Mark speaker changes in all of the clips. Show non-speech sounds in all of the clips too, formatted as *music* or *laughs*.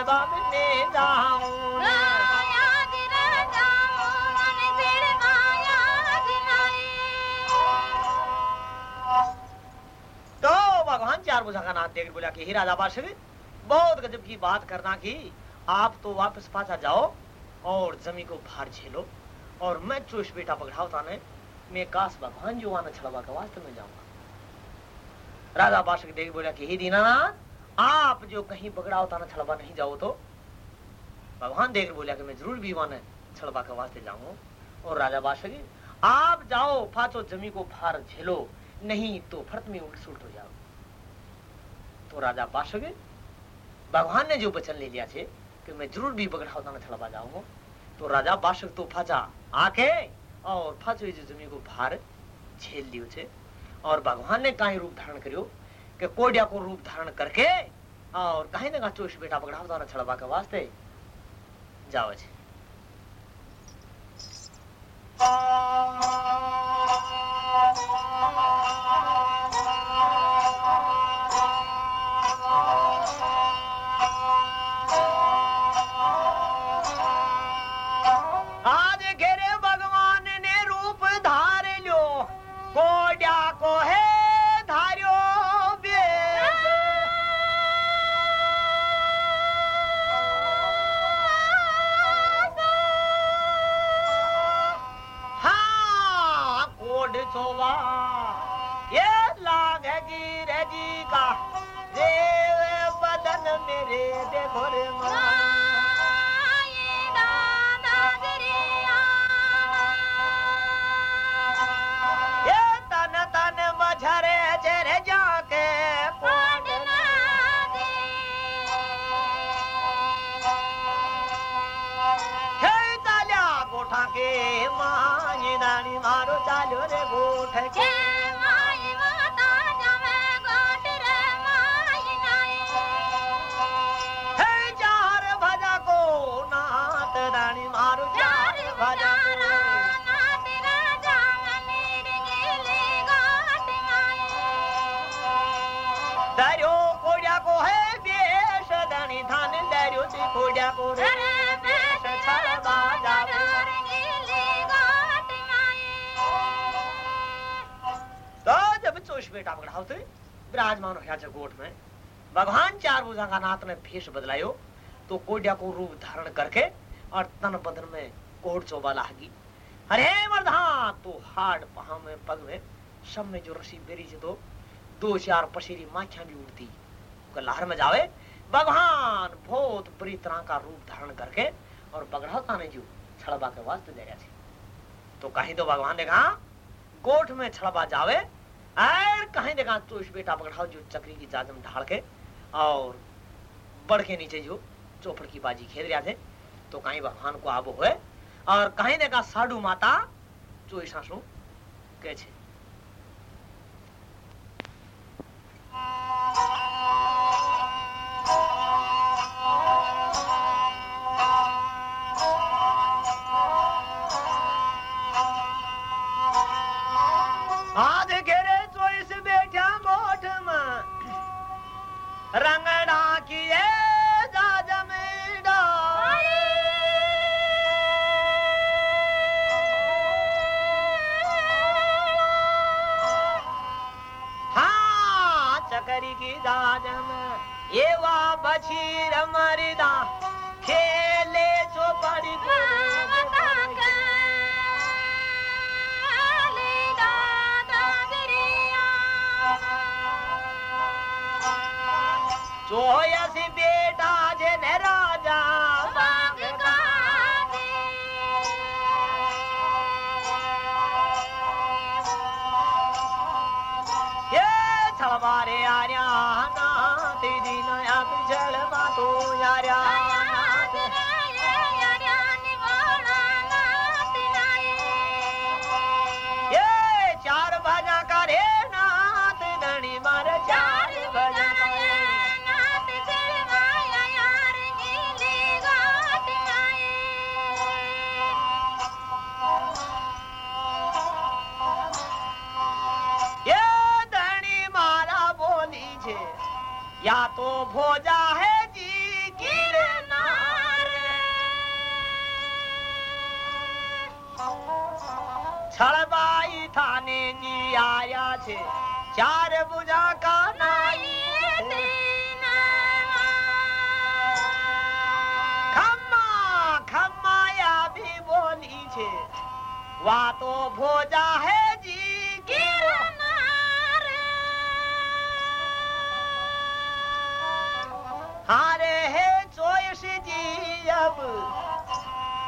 Speaker 1: तो भगवान चार बुझा का नाम देख बोला कि राजा बादशाह बहुत गजब की बात करना की, आप तो वापस पाछा जाओ और जमी को भार झेलो और मैं चोश बेटा पकड़ाओ ताने, मैं काश भगवान जो आना छड़वा का वास्ते में जाऊँगा। राजा बादशाह देख बोला कि, ही दीनानाथ आप जो कहीं पकड़ाओ ताना छड़वा नहीं जाओ तो। भगवान देख बोलिया कि मैं ज़रूर भी वहाँ छड़वा का वास्ते जाऊँगा और राजा बादशाह आप जाओ फाचो जमी को फार झेलो, नहीं तो फर्त में उल्ट सुलट हो जाओ। तो राजा बादशाह भगवान ने जो वचन ले लिया छे कि मैं ज़रूर भी बगड़ा होता ना छड़वा जाऊँगा तो राजा बादशाह तो फाचा आके और फाचो जो जमी को भार झेल लियो और भगवान ने काई रूप धारण करियो कि कोडिया को रूप धारण करके और कहीं ना चोश बेटा पकड़ा ना छड़वा के वास्ते। जाओ जी। आज बेटा विराजमान हो जा गोठ में। भगवान चार भुजा का नाथ ने भेष बदलायो तो कोड्या को रूप धारण करके और तन बदन में कोड चोबा लागी। अरे मर्दा तो हाड पहा में, पग में सब में जो रसी बेरी से तो दो चार पसीरी माखियाँ भी उड़ती। लहर में जावे भगवान बहुत बुरी तरह का रूप धारण करके और बगड़ाता ने जो छड़बा के वास्ते जगह थी। तो कहीं तो भगवान ने कहा, गोठ में छड़बा जावे और कहीं देखा तो इस बेटा पकड़ाओ जो चक्री की जाजम ढाल के? और बढ़ के नीचे जो चौपड़ की बाजी खेल रहे थे तो कहीं भगवान को आबो हुए। और कहीं देखा साडू माता जो ईशाशु कहे छे જળવા રે આર્યા નાથી દિન જળવા તો આર્યા चार बुझा का नाई। खम्मा खम्मा या भी बोली छे। वा तो भोजा है जी। हारे है चोइस जी अब।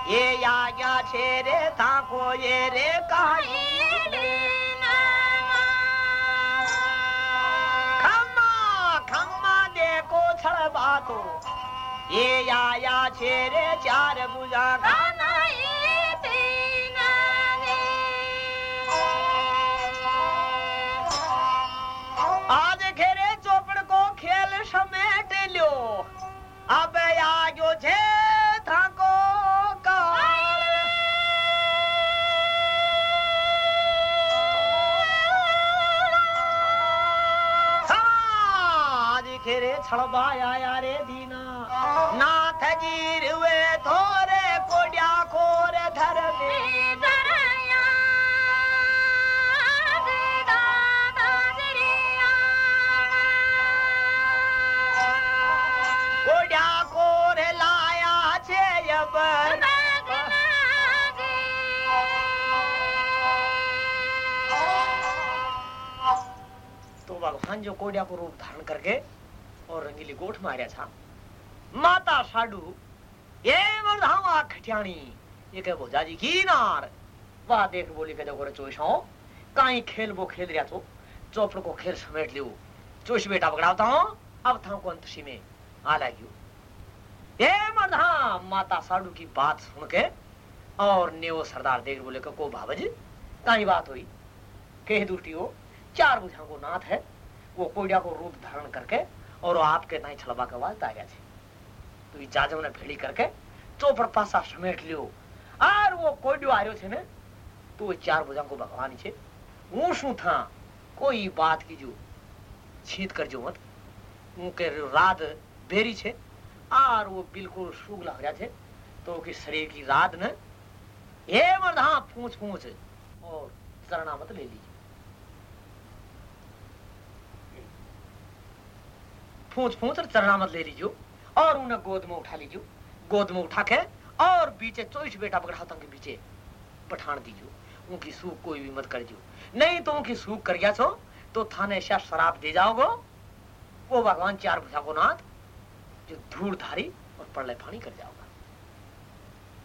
Speaker 1: ये या या छे रे था को ये रे कहाई बातो। ये या या छेरे चार ए छड़बाया यारे दीना। नाथ जी रुए थोरे कोड्या कोर धर कोड्या लाया छे अब तो भगवान जो कोड्या को रूप धारण करके और रंगीली गोठ मार्या था माता साडू, ये मरधावा खटियाणी, ये कहे भोजा जी की नार। वाह देख बोली के देखो रे चोइसाओ काई खेल वो खेल रिया तो चौपड़ को खेल समेट लियो। चोइस बेटा पकड़ाता हूँ? अब था को अंतशी में आ लागियो। ये मरधा माता साडू की बात सुन के और नेवो सरदार देख बोले को को भावज काई बात हुई? कह दूटी हो चार बुझा को नाथ है, वो कोयडा को रूप धारण करके और वो आपके नाई छलबा के वास्ते आ गया छे तो ई जाजम ने भेड़ी करके चौपड़ पासा समेट लियो और वो कोयडो आयो छे ने तो वो चार बुझा को भगवान छे હું શું था कोई बात की जो छीत कर जो मत હું કે રાત ભેરી છે આર वो बिल्कुल शुग लग रहा थे तो कि शरीर की रात ने हे मर्द हाँ पूछ पूछ और चरणा मत ले लीजिए पूछ और चरणा मत ले लीजिए और उन्हें गोद में उठा लीजियो। गोद में उठा के और बीचे चोइस बेटा पकड़ा के बीचे पठान दीजियो। उनकी सूख कोई भी मत कर दियो नहीं तो उनकी सूख कर गया छो तो थाने ऐसा शराब दे जाओगो। वो भगवान चार भुजा को नाथ जो धूल धारी और पड़ले पानी कर जाओगा।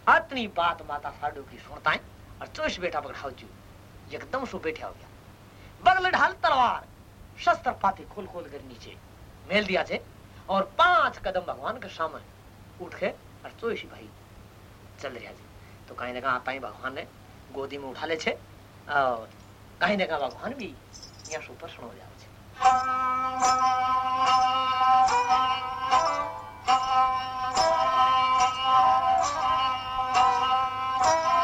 Speaker 1: अतनी बात माता साडू की सुनता है और चोइस बेटा पकड़ाओ जू एकदम सो बैठा हो गया। बगल ढाल तलवार शस्त्र पाते खोल खोल कर नीचे। मेल दिया छे और पाँच कदम भगवान के सामने उठ के और चोइस भाई, चल रहा छे तो कहीं ना कहीं ही भगवान ने गोदी में उठा ले छे और कहीं ना कहीं भगवान भी यहाँ सुप्रसन्न हो जाओ छे। आज *laughs*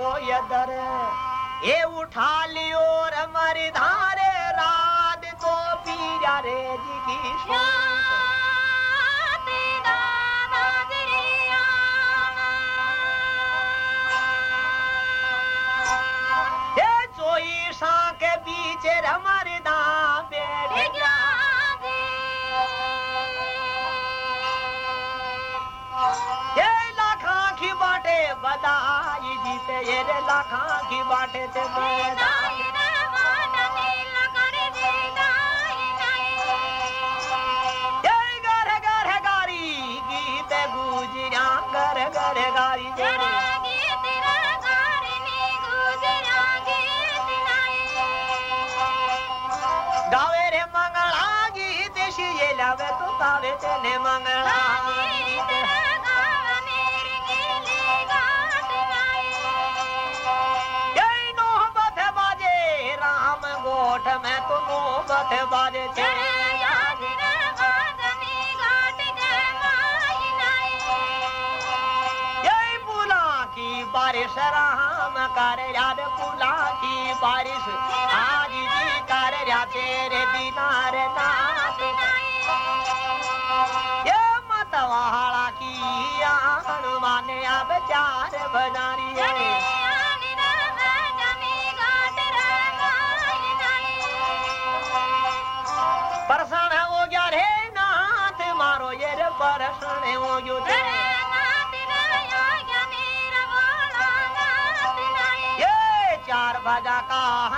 Speaker 1: को यदर। दर ये उठा लियो रमर धारे रात तो पीरा रे जी की की बाजे तेरे की बारिश राम कर याद पुला की बारिश। चार बजा का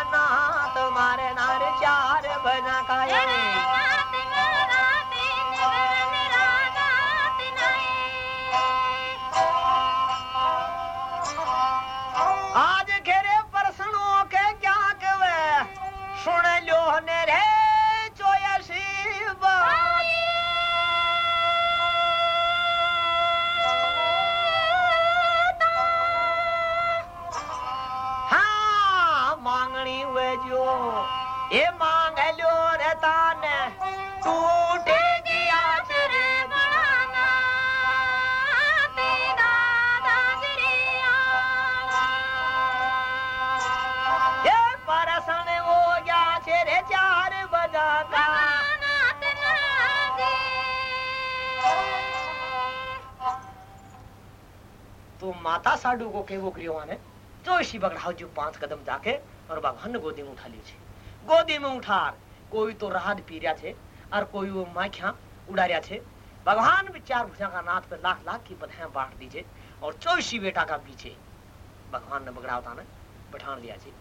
Speaker 1: तो माता साडू को केवो क्रियो ने ચોઈસી બગડાવ જો પાંચ કદમ જાકે और भगवान ने गोदी में उठा लियो छे गोदी में उठार कोई तो राहत पी रहा छे और कोई वो माखिया उड़ा रहा छे भगवान भी चार भुजा का नाथ पे लाख लाख की बधाइयां बांट दीजिए और चौसी बेटा का पीछे भगवान ने बगड़ावता ने बैठान लिया छे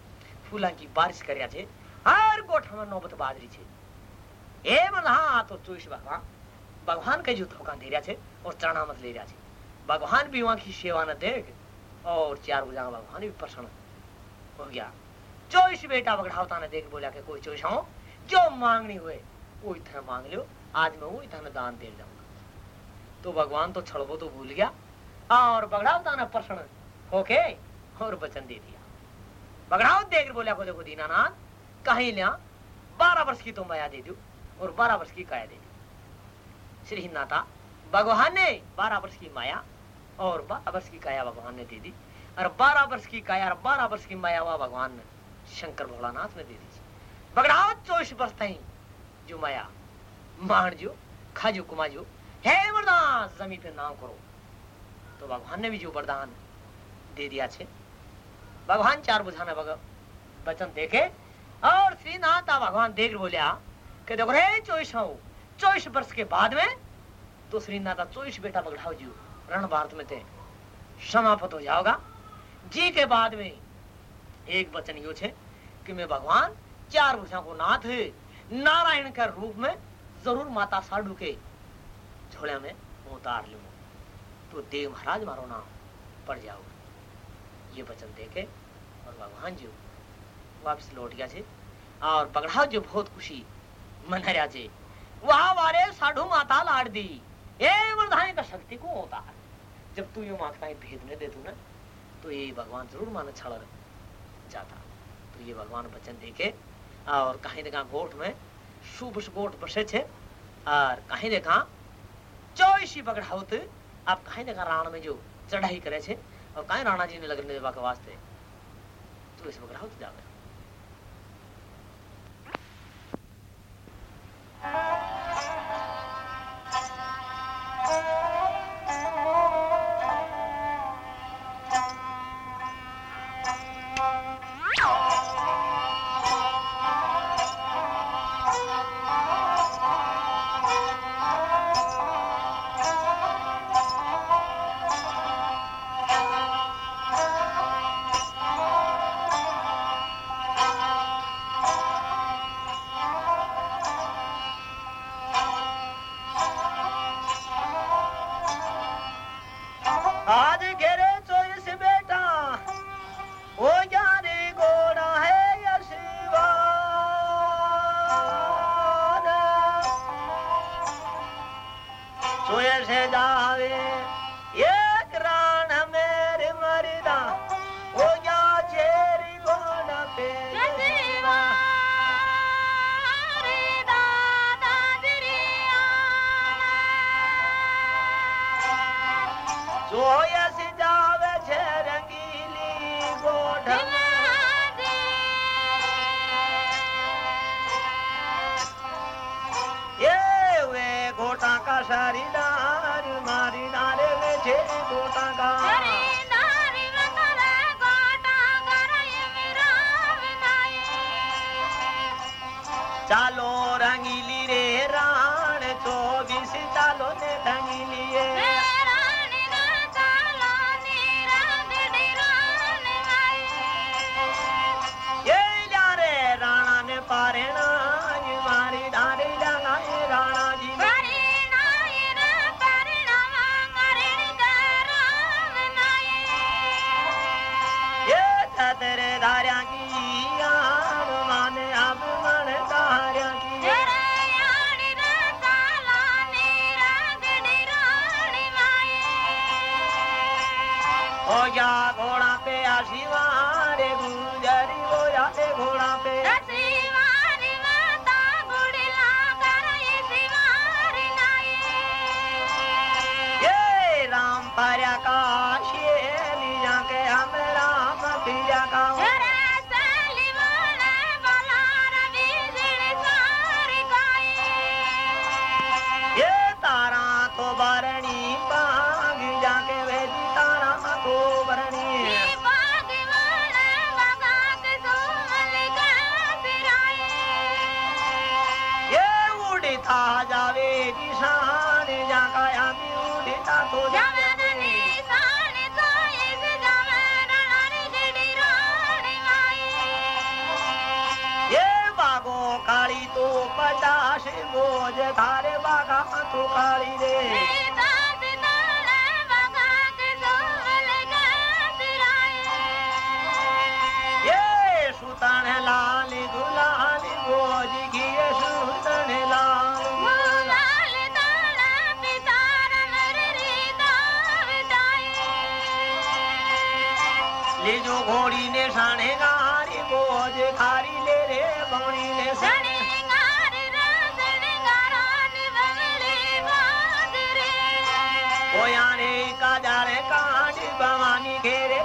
Speaker 1: फूला की बारिश करया छे हर गोठा में नौबत बाजरी छे ए मन हाँ तो चौईस भगवान भगवान के जो धोखा दे रहा छे और चरणा मत ले रहा छे भगवान भी वहाँ की सेवा न देख, और चार का भगवान भी प्रसन्न हो गया। चौईस बेटा बगड़ावता ने देख बोला कि कोई चौईस हो जो मांगनी हुए, वो इतना मांग लियो, आज मैं वो इतना दान दे जाऊँगा। तो भगवान तो छड़बो तो भूल गया, और बगड़ावता ने प्रसन्न होके और वचन दे दिया। बगड़ाव देख बोला को देखो दीनानाथ, कहीं लिया, बारह वर्ष की तो माया दे दू और बारह वर्ष की काया दे दू श्री नाथा, भगवान ने बारह वर्ष की माया और बारह वर्ष की काया भगवान ने दे दी। और बारह वर्ष की काया और बारह वर्ष की माया हुआ भगवान ने शंकर भोलानाथ ने दे दी बगड़ाओ चौबीस वर्ष तई, जो माया मार जो, खाजो कुमाजो हे वरदान, ज़मीन पे नाम करो। तो भगवान ने भी जो वरदान दे दिया छे, भगवान चार बुझाना वचन देखे, और श्रीनाथ भगवान देख बोलिया कि देखो रे चौबीस चौबीस वर्ष के बाद में तो श्रीनाथा चौबीस बेटा बगड़ाओ जी रण भारत में थे। समाप्त हो जाओगा। जी के बाद में एक वचन यो छे कि मैं भगवान चार भुजा को नाथ है नारायण के रूप में ज़रूर माता साडू के झोले में उतार लू। तो देव महाराज मारो नाम पड़ जाओगा। ये वचन देके और भगवान जी वापस लौट गया छे और पगड़ाओ जो बहुत खुशी मन रहा छे। वहाँ वारे साधु माता लाड़ दी ए वरदान का शक्ति को है जब तू यूँ आत्माएँ भेदने दे तू ना तो ये भगवान ज़रूर माने छड़ जाता। तो ये भगवान वचन देके, और कहीं देखा गोठ में शुभ गोठ बसे छे, और कहीं देखा चौसी पकड़ा होते आप कहीं देखा राण में जो चढ़ाई करे छे, और कहीं राणा जी ने लगने देवा के वास्ते तो इस पकड़ा होते जावे Oh Hadi it. हो जा घोड़ा पे आशीवा रे गुजरी हो जा घोड़ा पे। holiday. Hey.
Speaker 2: ওয়ারে কাজারে কাঁড়ি ভবানী ঘেরে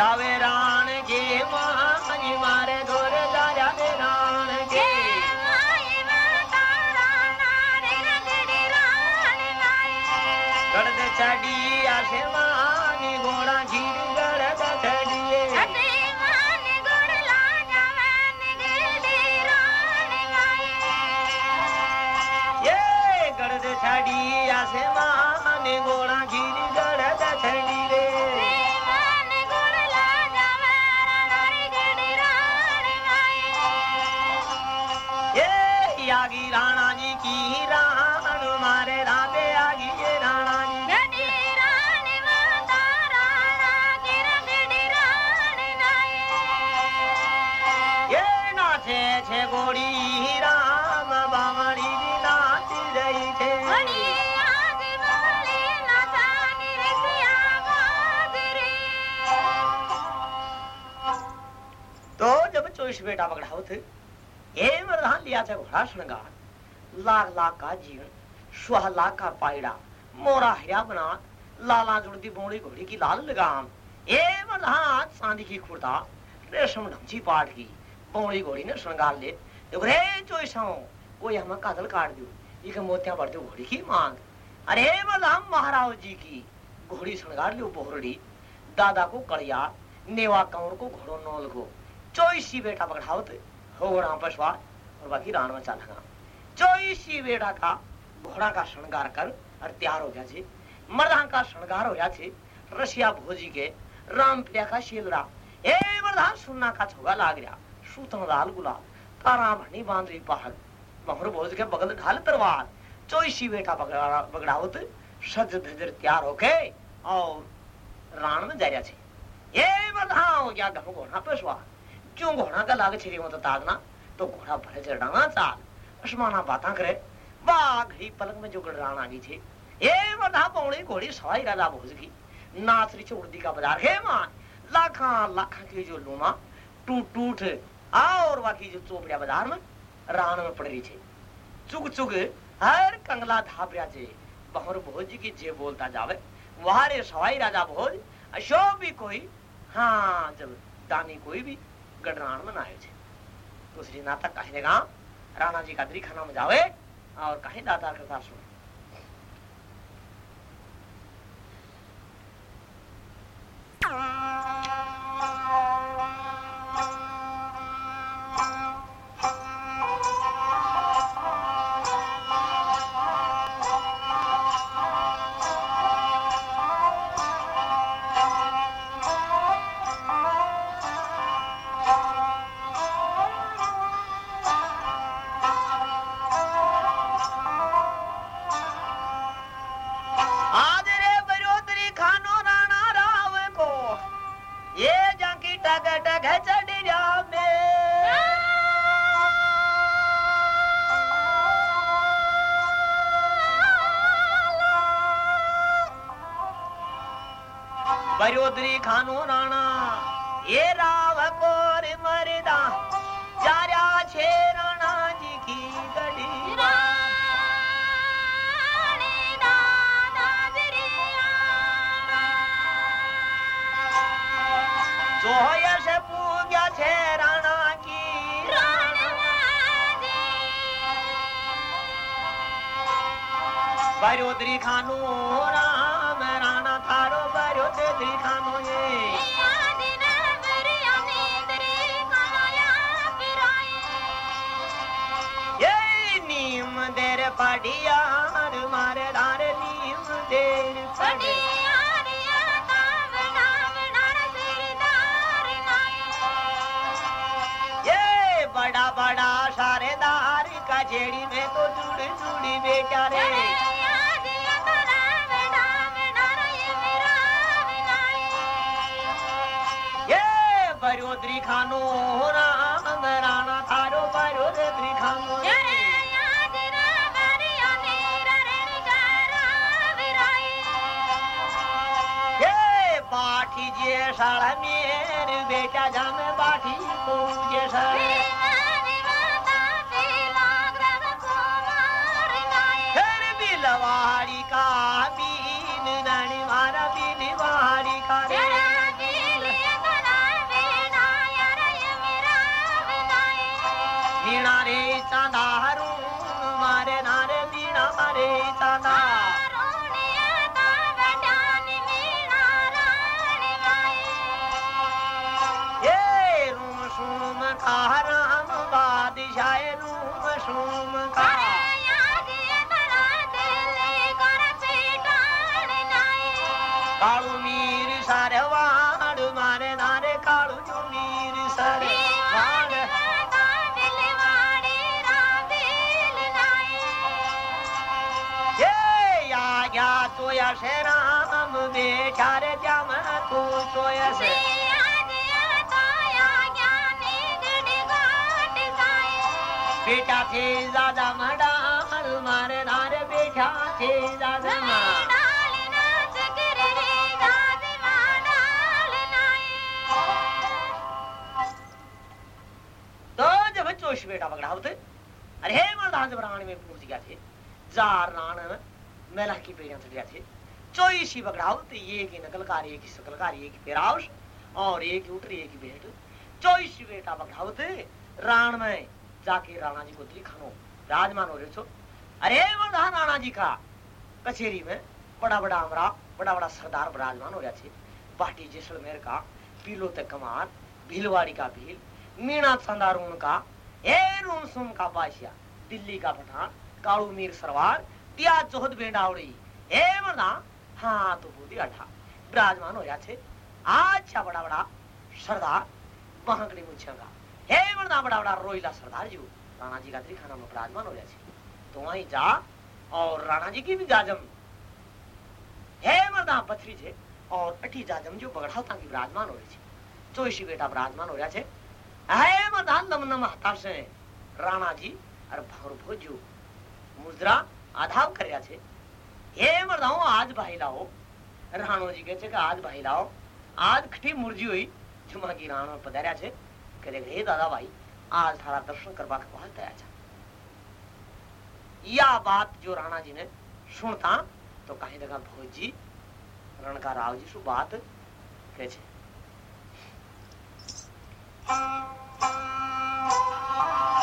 Speaker 2: गाए
Speaker 1: जावे राण के मानी मारे गोर दाजा दे राण के
Speaker 2: माई मातारा नारे रगड़ी रान गाए
Speaker 1: गड़द चढ़ी आसे मानी घोड़ा चोइस बेटा पकड़ाओ थे ये मरदान लिया था घोड़ा श्रृंगार। लाख लाख का जीवन सुहा लाख का पायड़ा, मोरा हिया बना। लाला जुड़ती बोड़ी घोड़ी की लाल लगाम। ये मरदान चांदी की खुर्दा रेशम ढमची पाट की बोड़ी घोड़ी ने श्रृंगार ले। देखो रे चोइसाओ कोई हमें कादल काट दो। ये के मोतिया बढ़ दो घोड़ी की मांग। अरे मरदान महाराज जी की। घोड़ी श्रृंगार लियो बोहरड़ी। दादा को कड़िया, नेवा कंवर को घोड़ो नौल को। चौईसी बेटा पकड़ाओ तो। घोड़ा पर सवार और बाकी रान में चलगा चौईसी बेटा का घोड़ा का श्रृंगार कर और तैयार हो गया छे मर्दान का श्रृंगार हो गया छे रसिया भोजी के राम प्रिया का शीलरा। ए मर्दान सुनना का छोगा लाग रहा सूतन लाल गुलाल तारा भनी बाँध रही पहाड़। महुर भोज के बगल ढाल तरवार। चौईसी बेटा पकड़ा पकड़ाओ तो। सज धजर तैयार होके और राण में जा। रहा छे ये मर्दान हो गया गम घोड़ा पे सवार। क्यों घोड़ा का लाग छिरी मत तागना? तो घोड़ा भरे चढ़ाना चाल। असमाना बाता करे। वाह घड़ी पलक में जो गड़रान आ गई थी ये मर्दा पौड़ी घोड़ी सवाई राजा भोज की नाचरी चौड़ी का बाज़ार। है मान लाखा लाखा की जो लूमा टूट टूट और बाकी जो चोपड़िया बाज़ार में रान में पड़ रही थी चुग चुग हर कंगला धापरिया जे बहुर भोज की जे बोलता जावे वहाँ रे सवाई राजा भोज। अशोक भी कोई हाँ जब दानी कोई भी में आए थे। दूसरी नाता कहीं ने गाँव राणा जी का द्री खाना में जावे और कहीं दाता कथा सुन। आज बरोदरी जेड़ी में तो जुड़ जुड़ी बेटा रे। ये बरोदरी खानो राम राणा थारो बरोदरी खानो। बाट कीजिए साड़ा मेरे बेटा जाम बाठी को जे साड़े बेचारे जम तू चोया से बेटा थे दादा मडाल मारे नारे बेटा थे मार तो जब चोश बेटा पकड़ा होते अरे हे जब राण में पूछ गया थे, जार राण मेला की पेड़ियाँ थे पकड़ाओ तो ये की नकलकार, एक की सकलकार, एक की पेराउस और एक की उतरी, एक की बेट चौईसी बेटा थे राण में जाके राणा जी को दिखानो। राजमान हो रहे छो अरे मर्दान राणा जी का। कचेरी में बड़ा बड़ा अमरा, बड़ा बड़ा सरदार विराजमान हो रहा थे पार्टी जैसलमेर का, पीलो तक कमार, भीलवाड़ी का भील, मीणा चंदारून का, ए रूम सुम का बादशाह, दिल्ली का पठान कालू मीर सरवार तिया चौहद बेंडावड़ी ए मर्दा हाथ बूंदी अठा विराजमान हो जाते। अच्छा बड़ा बड़ा सरदार महंगली मुछेगा हे बड़ा बड़ा बड़ा, रोहिला सरदार जी, राणा जी का खाना में विराजमान हो जाते। तो वहीं जा और राणा जी की भी जाजम। हे मरदा पथरी जे, और अठी जाजम जो बगड़ा ताकि विराजमान हो रही तो बेटा विराजमान हो रहा है हे मरदा नम नम हता राणा जी और भौर भोजू मुद्रा, आधाव कर रहा है છે હે મરદાઓ આજ ભાઈ લાવો રાણોજી કહે છે કે આજ ભાઈ લાવો આજ ખટી મુરજી हुई જુમાગી રાણો પધાર્યા છે કે હે દાદા ભાઈ आज थारा दर्शन करवा के वास्ते आया था या बात जो राणा जी ने सुनता तो कहीं लगा भोजी रणका राव जी सु बात कहे छे आज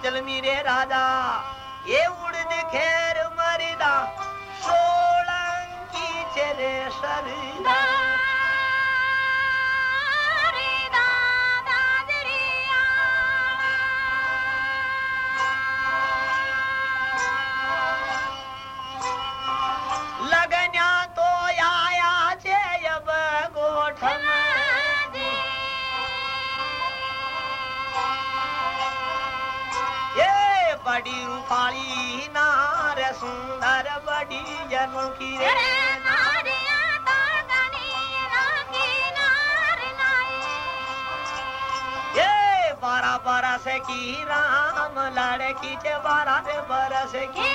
Speaker 1: बेटी जलमी रे राजा। बड़ी नार सुंदर बड़ी जन की रे। बारह बरस की राम लड़की चे बारह बरस की।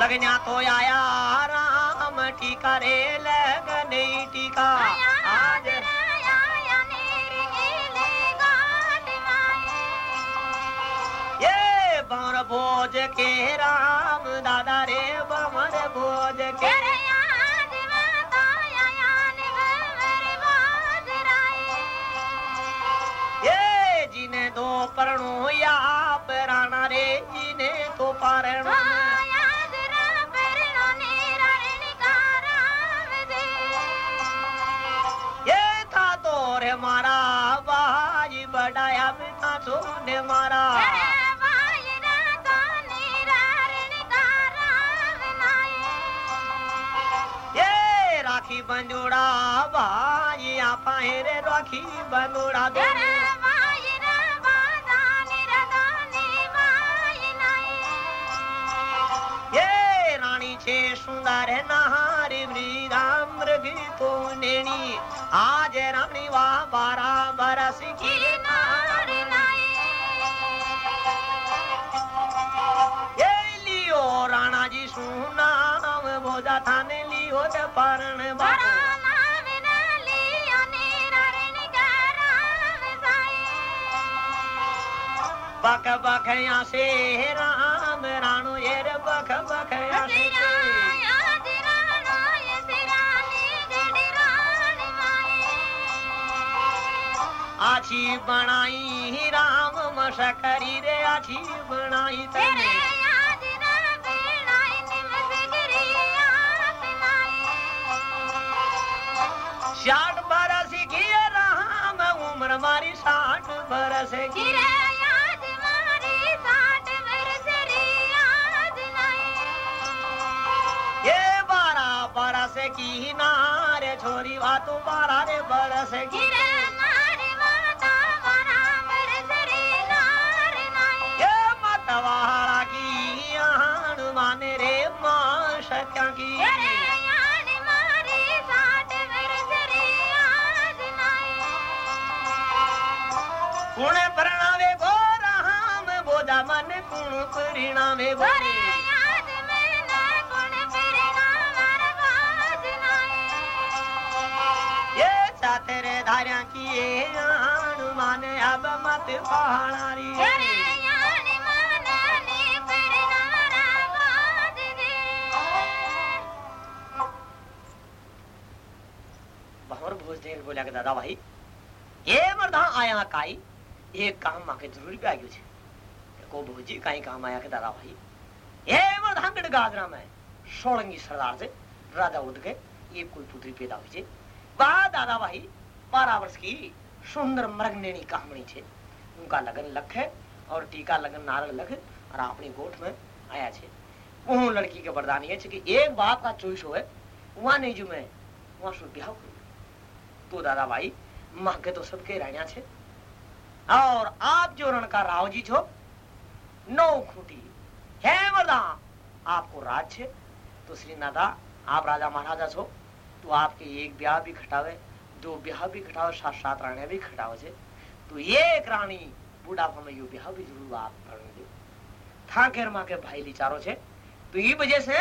Speaker 1: लगन्या तो आया राम टीका रे लगने टीका राम दादा रे बमर भोज के। भाई आप रे राखी बंदूड़ा दो ये रानी छे सुंदर नहारी वृदा मृग तो नेणी आज रानी वा बारह बरस की बख बख या से राम, राणो ये रे बख बख या से आछी बनाई राम मशकरी रे आछी बनाई तने साठ बरस की राम, उम्र मारी साठ बरस की की नारे छोरी वा तू बारह रे बरस की। ये मतवाड़ा की आन माने रे माँ सत्या की। कुण परिणामे गो राम बोधा मन कुण परिणामे बोले। ये चातेरे धार्या की ये आन माने अब मत पहाड़ी भोज देख बोला के दादा भाई ये मर्दा आया काई एक काम माके ज़रूर भी आग्यो छे। को भोजी काई काम आया के दादा भाई ये मर्दा गड़ गाजरा में सोलंगी सरदार से राजा उठ के एक कोई पुत्री पैदा हुई छे। दादा भाई बारह वर्ष की सुंदर कहानी छे। उनका लगन लख है और टीका लगन लख और गोठ में आया छे। लड़की के वरदान ये कि एक बाप का चॉइस होए, वहाँ नहीं जो मैं, वहाँ सु ब्याह करूँ। तो दादा भाई माँ के तो सबके राणिया छे। और आप जो रण का राव जी छो, नौ खूटी है मर्दा आपको राज छे। तो श्री नादा, आप राजा महाराजा छो। तो आपके एक ब्याह भी खटावे, दो ब्याह भी खटावे, सात सात राणिया भी खटावे छे। तो ये एक रानी बुढ़ापा में यो ब्याह भी ज़रूर आप करण दो। था घेर माँ के भाई लिचारो छे। तो ये वजह से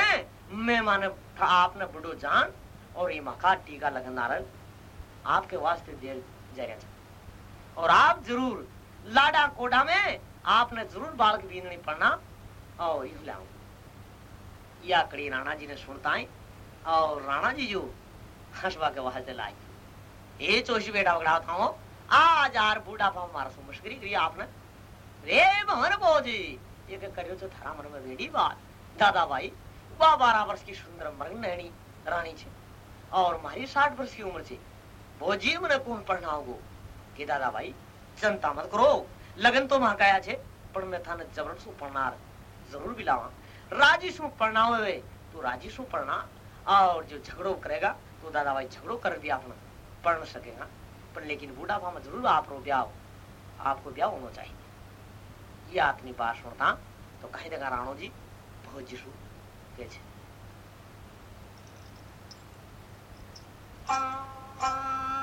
Speaker 1: मैं माने आपने बड़ो जान और ये मका टीका लगना रह आपके वास्ते देर ज़रिया और आप ज़रूर लाडा कोडा में आपने ज़रूर बालक बीननी पढ़ना और यू लाऊं या कड़ी राणा जी ने सुनता है और राणा जी जो हसवा के वहाँ से लाई ये चोशी बेटा उगड़ा था वो, आज यार बूढ़ा पा मारा सो मुश्किल करी आपने। रे भवन बोझी, ये के करियो तो थारा मन में बेड़ी बात। दादा भाई बा बारह वर्ष की सुंदर मरन नैनी, रानी छे, और मारी साठ वर्ष की उम्र छे। भोजी मने कौन पढ़ना होगो कि दादा भाई चिंता मत करो, लगन तो वहाँ काया छे पर मैं थाने जबरन सु पढ़ना ज़रूर भी लावा राज़ी सु पढ़ना हुए तो राज़ी सु पढ़ना, और जो झगड़ो करेगा तो दादा भाई झगड़ो कर दिया अपना पढ़ सकेगा पर लेकिन बूढ़ापा में ज़रूर आप रो ब्याह, आपको ब्याह होना चाहिए। ये आपने बात सुनता तो कहीं देगा राणो जी, बहुत जी शू के छे। आज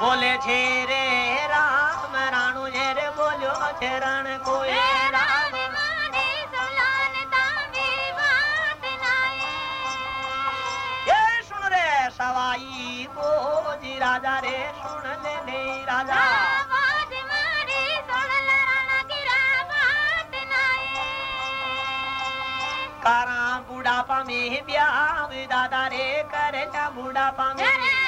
Speaker 1: बोले छेरे राम राणू झेरे बोलो छेरण कोई। सवाई को जी राजा रे सुन ले ने राजा। करा बुढ़ापा में ब्याह दादा रे कर बुढ़ापा में।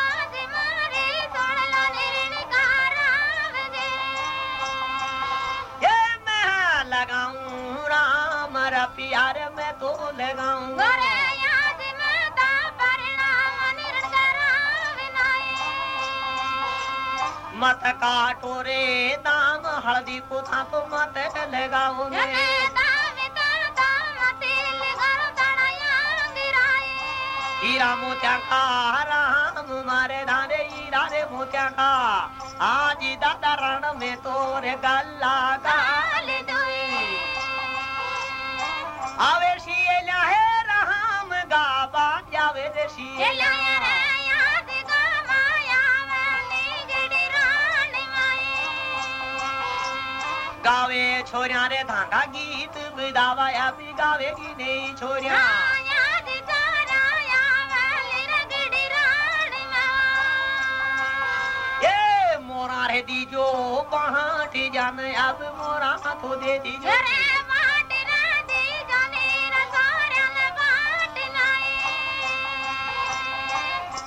Speaker 1: मत काटो रे दाम हल्दी को था तो मत लगाओ हीरा मोत्या का राम मारे दारे हीरा रे मोत्या का। आज दादा रण में तोरे गल्ला का
Speaker 2: गाल
Speaker 1: आवे गावे छोरिया रे धागा गीत बिदावा भी गावे की नहीं छोरिया। मोरा रे दीजो पहाटी जाने अब मोरा तो दे दीजो।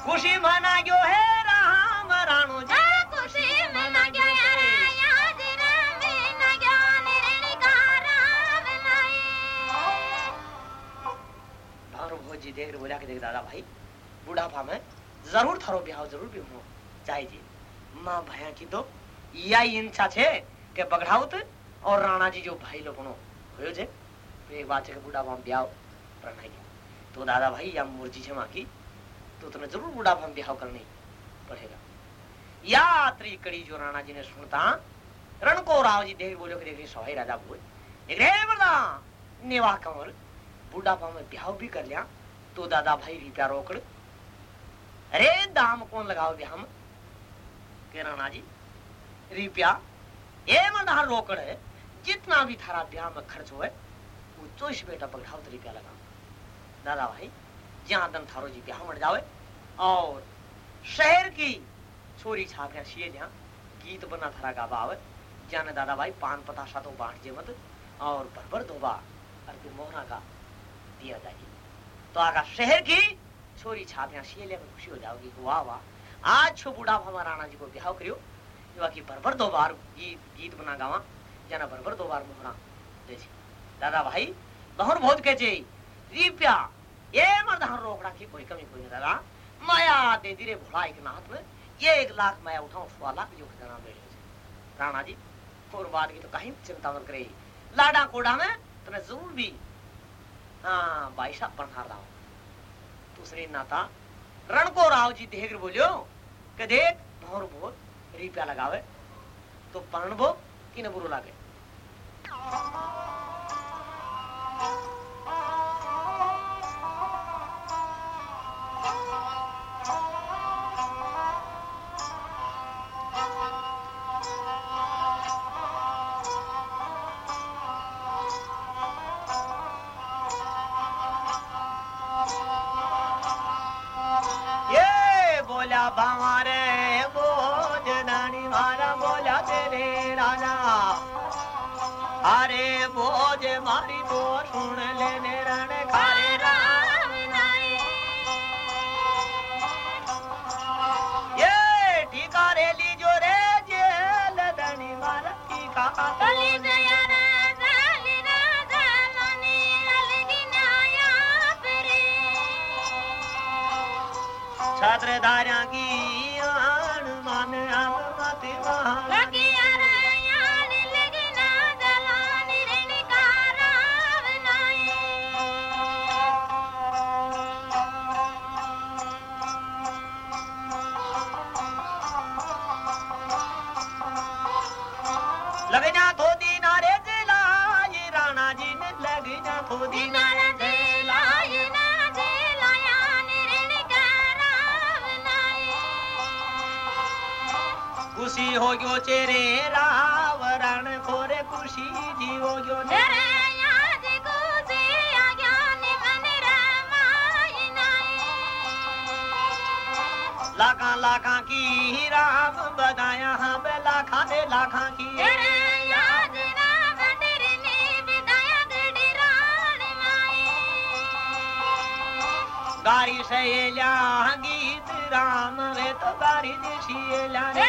Speaker 1: खुशी मना गयो है राम राणो जी।
Speaker 2: खुशी में न गया याद रे में न गया निर्णी राम नाई
Speaker 1: भानु भोजी देख बोला के देख दादा भाई बुढ़ापा में ज़रूर थारो ब्याह ज़रूर भी हो चाहिए माँ भया की तो यही इच्छा छे के बगड़ाउत और राणा जी जो भाई लोग छे। तो एक बात है कि बुढ़ापा में ब्याह तो दादा भाई या मुर्जी छे माँ की तो तुम्हें ज़रूर बुढ़ापा में ब्याह करना पड़ेगा। या त्री कड़ी जो राणा जी ने सुनता रण को राव जी देख बोलो कि देख रही सवाई राजा बोल। देख रहे बड़ा नेवा कंवर, बुढ़ापा में ब्याह भी कर लिया तो दादा भाई रिप्या रोकड़ अरे दाम कौन लगाओ ब्याह में? के राणा जी, रिप्या ये मना रोकड़ है, जितना भी थारा ब्याह में खर्च हुए, वो चोइस बेटा पकड़ाओ तो रिप्या लगाओ। दादा भाई जहाँ दन थारो जी ब्याह मर जावे और शहर की छोरी छाप सीए जहाँ गीत बना थारा गावा आवे। जाने दादा भाई, पान पताशा तो बांट जे मत। और भरभर धोबा और फिर मोहना का दिया जाएगी। तो आगा शहर की छोरी छाप यहाँ सीए लेकर खुशी हो जाओगी वाह वाह। आज छो बूढ़ा भामा राणा जी को ब्याह करियो। युवा की भरभर दो बार गीत गीत बना गावा। जाना भरभर दो बार मोहना दादा भाई बहुत बहुत कहे छे रिप्या ये मर्दान रोकड़ा की कोई कमी, कोई दादा। माया दे दी रे भोला एक नाथ में ये एक लाख माया उठाओ सवा लाख जो खजाना छे। राणा जी, और बात की तो कहीं चिंता मत करे लाडा कोडा में तुम्हें ज़रूर भी। हाँ भाई साहब बनहार राव दूसरे नाता रण को राव जी, देख बोलियो, कि देख, भौर भोर रिप्या लगावे तो परण भो कि न बुरो लागे। गयो चेरे? रावरण खोरे खुशी जी हो गयो
Speaker 2: नाई
Speaker 1: लाखा लाखा की राम बदाया हाँ बे लाखा दे लाखा की। गारी सहेल्या गीत राम वे तो गारी दिशियल्या रे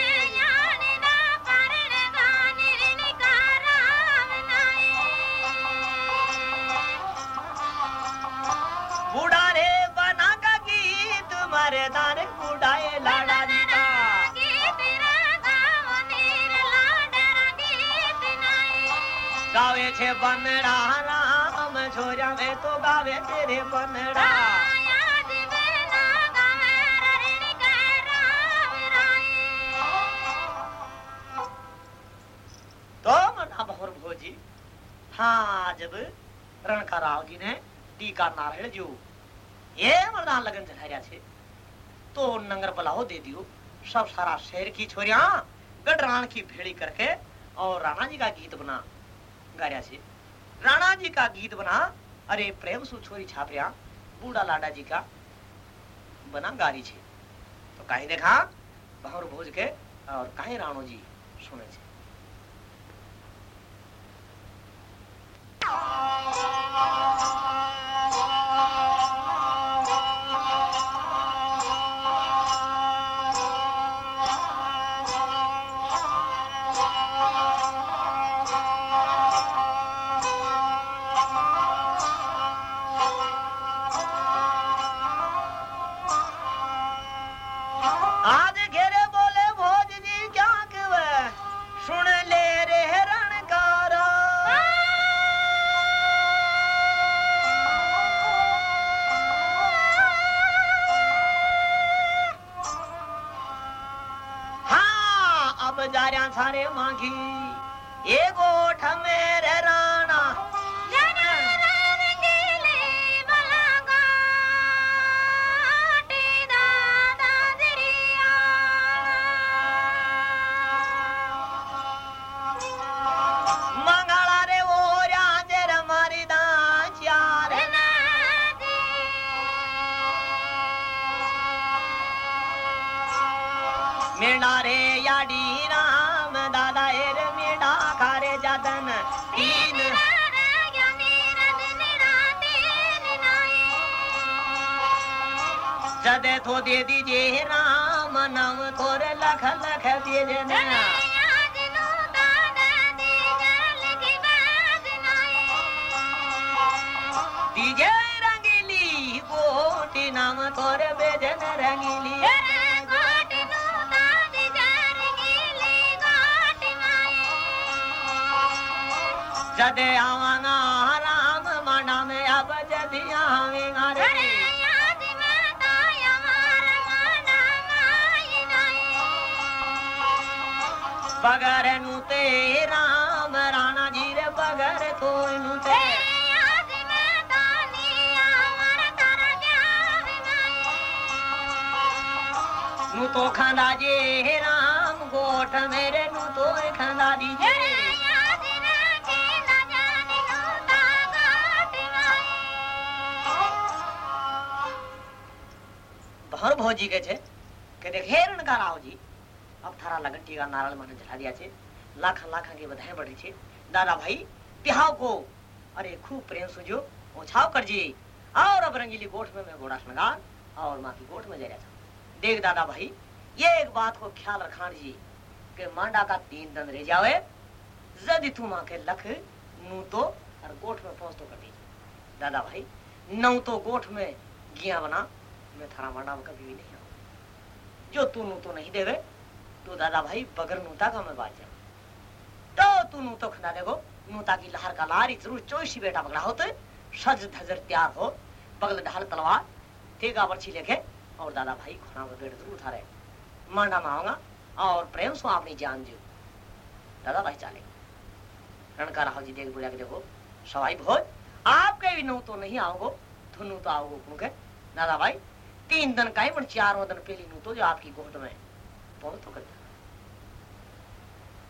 Speaker 1: छे बनड़ा राम छोरा में तो गावे तेरे बनड़ा। तो मना भोजी हाँ जब रणका राव जी ने टीका नारायण जो ये मरदान लगन चढ़ाया छे तो नंगर बलाहो दे दियो सब सारा शहर की छोरिया गडरान की भेड़ी करके और राणा जी का गीत बना। गाया से। राणा जी का गीत बना, अरे प्रेम सु छोरी छापरिया, बूढ़ा लाडा जी का बना गारी छे तो कहीं देखा भावर भोज के और कहीं राणो जी सुने छे। थो दे दीजिए राम नाम थोरे लख लख ना। दीजिए रंगीली गोटी नाम थोरे बेजन रंगीली। जदे आवाना राम मना में अब जदी आवेगा रे ਬਗਰ ਨੂੰ ਤੇ RAM ਰਾਣਾ ਜੀ ਰੇ ਬਗਰ ਕੋਈ ਨੂੰ ਤੇ ਨੂੰ ਤੋ ਖਾਂਦਾ ਜੇ RAM ਗੋਠ ਮੇਰੇ ਨੂੰ ਤੋ ਖਾਂਦਾ ਦੀ ਜੇ हर भौजी के छे के देख हेरण कराओ जी अब थारा लगन टीका नारल माने चढ़ा दिया छे। लाखा लाखा के बधाई बढ़ी छे। दादा भाई तिहाव को। अरे, खूब प्रेम सुजो ओछाव कर जी और अब रंगीली गोठ में मैं घोड़ा श्रृंगार और माँ की गोठ में जा रहा था देख दादा भाई, ये एक बात को ख्याल रखान जी, के मांडा का तीन दंद रह जावे। जदि तू माँ के लख नू तो और गोठ में पहुँच तो कर दीजिए दादा भाई नौ तो गोठ में गिया बना। मैं थारा मांडा में कभी भी नहीं आऊँ जो तू नू तो नहीं देवे तो दादा भाई, बगर नूता का मैं बात तो तू नू तो खना देखो, नूता की लहर का लारी ज़रूर चोशी बेटा बगड़ा होते। सज धजर तैयार हो, बगल ढाल तलवार तेगा बर्छी लेके और दादा भाई खुना में बेट ज़रूर थारे। मांडा में आऊँगा और प्रेम सो अपनी जान जो दादा भाई चाले। रणका राहुल जी देख बोला देखो, सवाई भोज, आपके भी नौ तो नहीं आओगे थुनु तो आओगे दादा भाई, तीन दिन का ही चारों दिन पहली नू तो जो आपकी गोद में। बहुत वक्त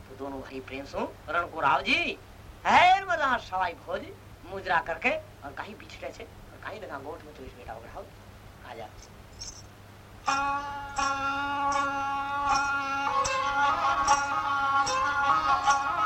Speaker 1: तो दोनों भाई प्रेम सो रण को राव जी। हैर मज़ा सवाई भोज। मुजरा करके और कहीं बिछड़े छे। और कहीं लगा गोठ में तो इस बेटा उड़ाओ आ जा Thank you.